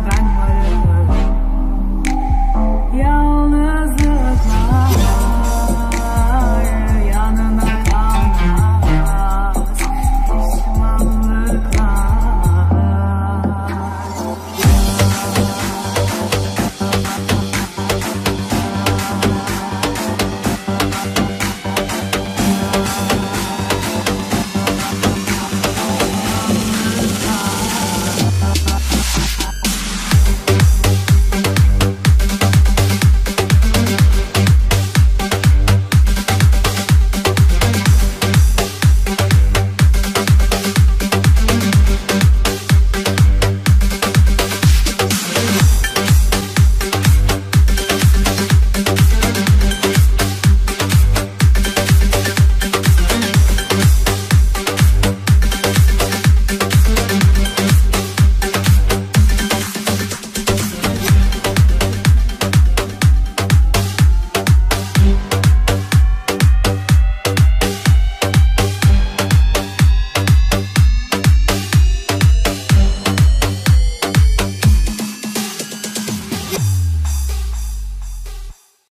把你们。